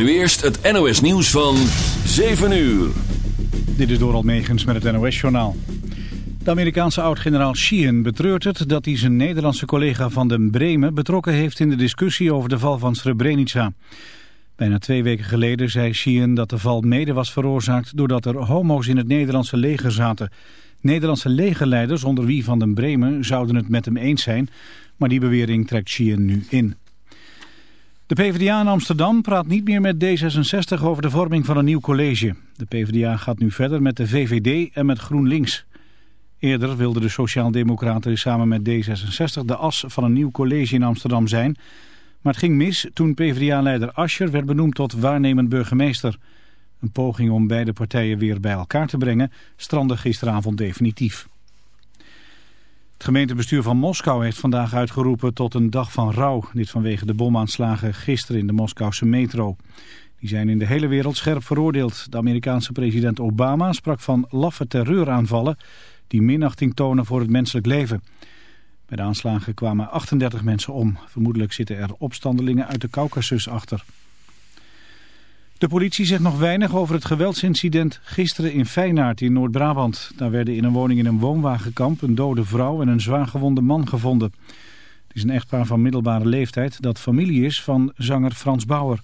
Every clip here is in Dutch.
Nu eerst het NOS nieuws van 7 uur. Dit is Doral Megens met het NOS-journaal. De Amerikaanse oud-generaal Sheehan betreurt het dat hij zijn Nederlandse collega van den Bremen betrokken heeft in de discussie over de val van Srebrenica. Bijna twee weken geleden zei Sheehan dat de val mede was veroorzaakt doordat er homo's in het Nederlandse leger zaten. Nederlandse legerleiders, onder wie van den Bremen, zouden het met hem eens zijn, maar die bewering trekt Sheehan nu in. De PvdA in Amsterdam praat niet meer met D66 over de vorming van een nieuw college. De PvdA gaat nu verder met de VVD en met GroenLinks. Eerder wilden de Sociaaldemocraten samen met D66 de as van een nieuw college in Amsterdam zijn. Maar het ging mis toen PvdA-leider Ascher werd benoemd tot waarnemend burgemeester. Een poging om beide partijen weer bij elkaar te brengen strandde gisteravond definitief. Het gemeentebestuur van Moskou heeft vandaag uitgeroepen tot een dag van rouw. Dit vanwege de bomaanslagen gisteren in de Moskouse metro. Die zijn in de hele wereld scherp veroordeeld. De Amerikaanse president Obama sprak van laffe terreuraanvallen... die minachting tonen voor het menselijk leven. Bij de aanslagen kwamen 38 mensen om. Vermoedelijk zitten er opstandelingen uit de Caucasus achter. De politie zegt nog weinig over het geweldsincident gisteren in Feyenaard in Noord-Brabant. Daar werden in een woning in een woonwagenkamp een dode vrouw en een zwaargewonde man gevonden. Het is een echtpaar van middelbare leeftijd dat familie is van zanger Frans Bauer.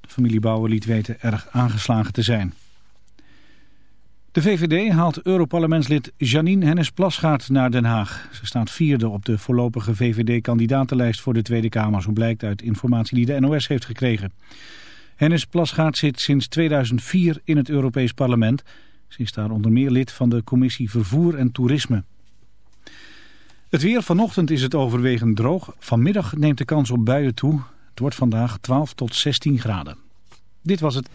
De familie Bauer liet weten erg aangeslagen te zijn. De VVD haalt Europarlementslid Janine Hennis-Plasgaard naar Den Haag. Ze staat vierde op de voorlopige VVD-kandidatenlijst voor de Tweede Kamer, zo blijkt uit informatie die de NOS heeft gekregen. Hennis Plasgaard zit sinds 2004 in het Europees Parlement. Ze is daar onder meer lid van de Commissie Vervoer en Toerisme. Het weer vanochtend is het overwegend droog. Vanmiddag neemt de kans op buien toe. Het wordt vandaag 12 tot 16 graden. Dit was het.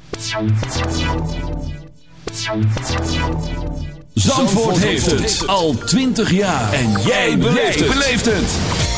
Zandvoort heeft het al 20 jaar. En jij beleeft het.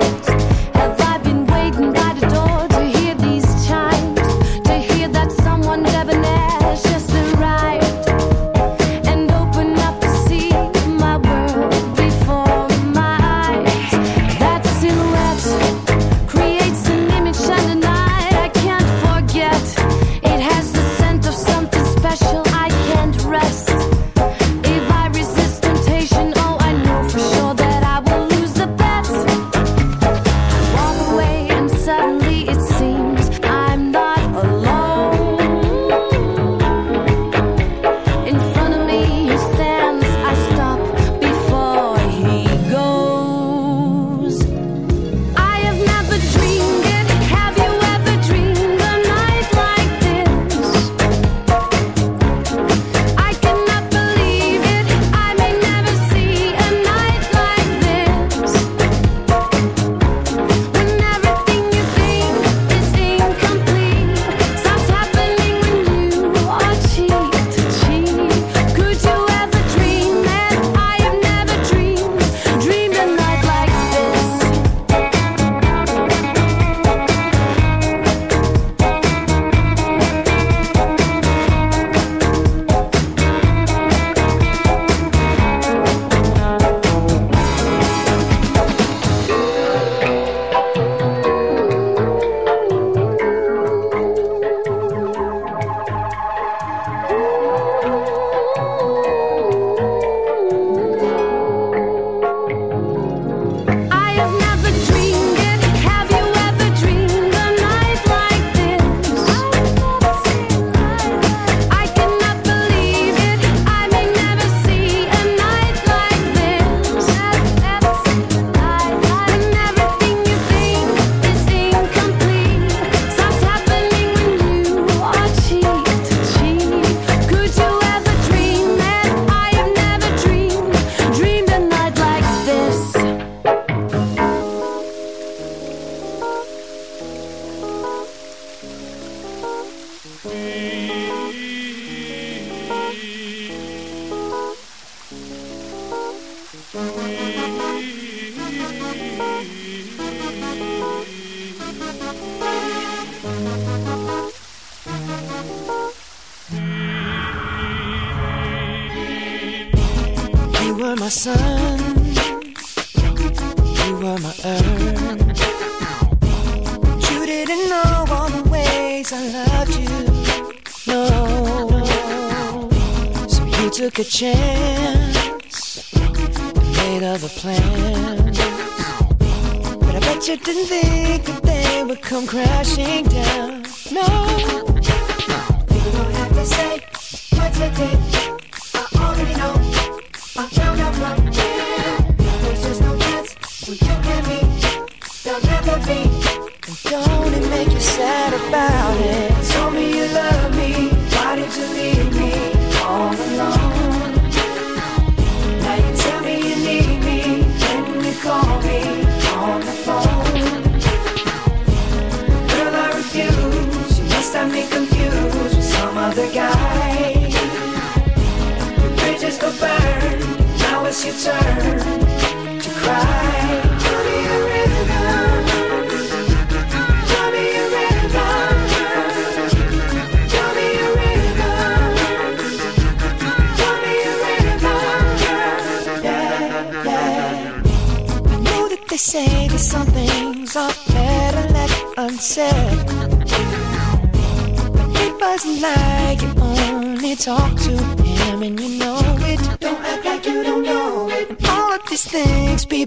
Thanks.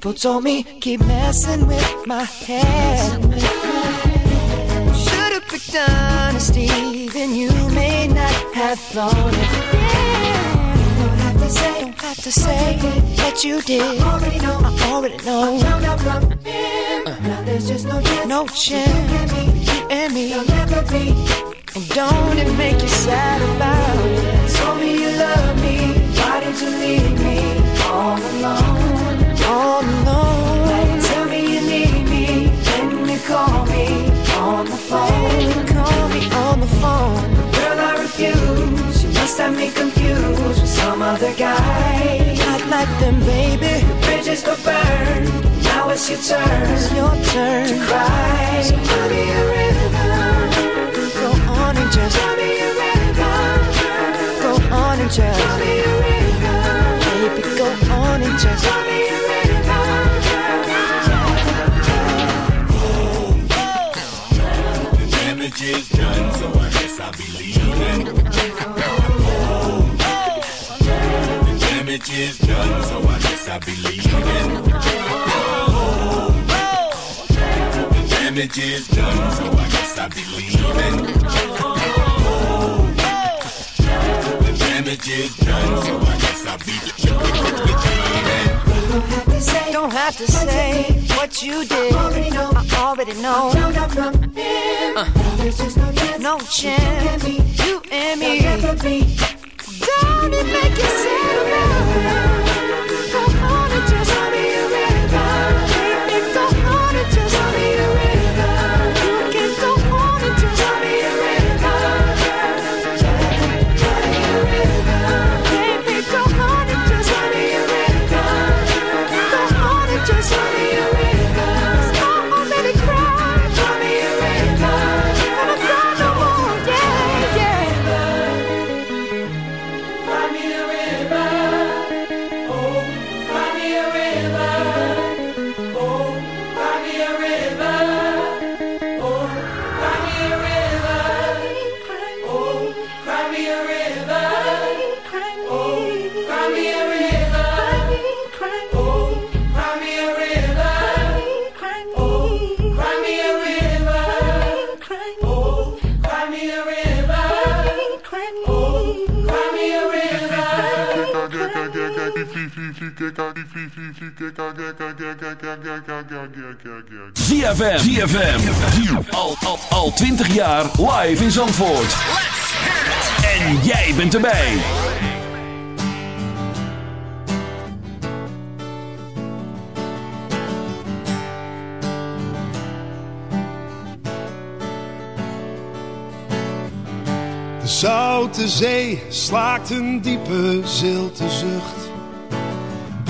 People told me keep messing with my head. Should've picked honesty, then you may not have thought it. Yeah. Don't have to say, don't have to say that you did. I already know. I already know. I found out from him. Uh. Now there's just no chance. No chance. You and me. You'll never be. And don't it make you sad about it? Told me you love me. Why did you leave me all alone? all alone. Tell me you need me when you call me on the phone. Call me on the phone. Girl, I refuse. You must have me confused with some other guy. Not like them, baby. The bridges go burn. Now it's your turn. It's your turn to cry. So tell me a river. Go on and just tell me a river. Go on and just tell me a river. Baby, go on and just tell me a river. damage is done, so I guess I'll be leaving. The damage is done, so I guess I'll be leaving. The damage is done, so I I guess I'll be leaving. Don't have to say what you did. I already know. Uh, no chance. You and me. Don't it make you sad? ZFM. ZFM. Al, al, al 20 jaar live in Zandvoort. En jij bent erbij. De zoute zee slaakt een diepe zilte zucht.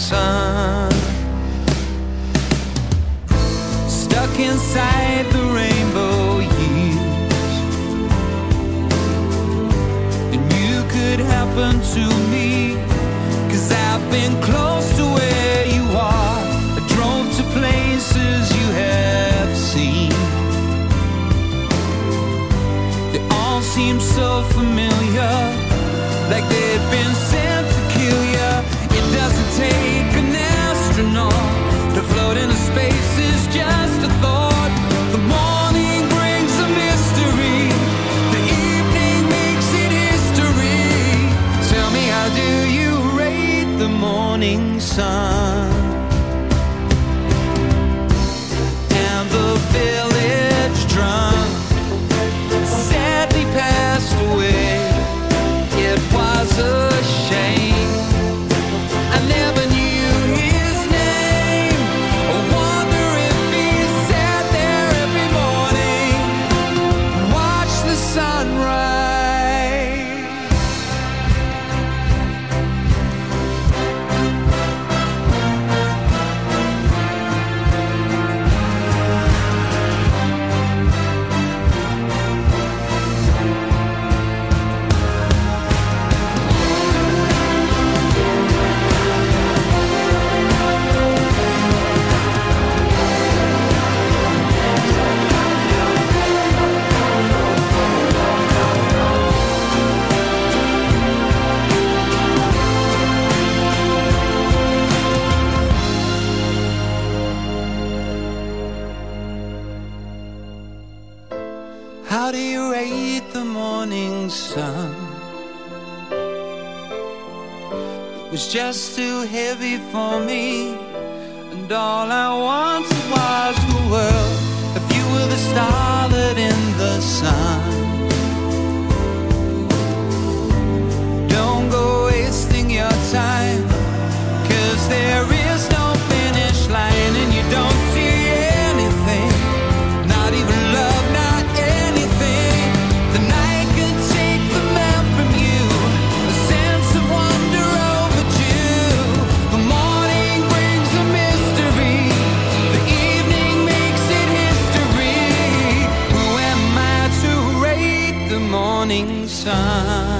sun. Stuck inside the morning sun. morning sun.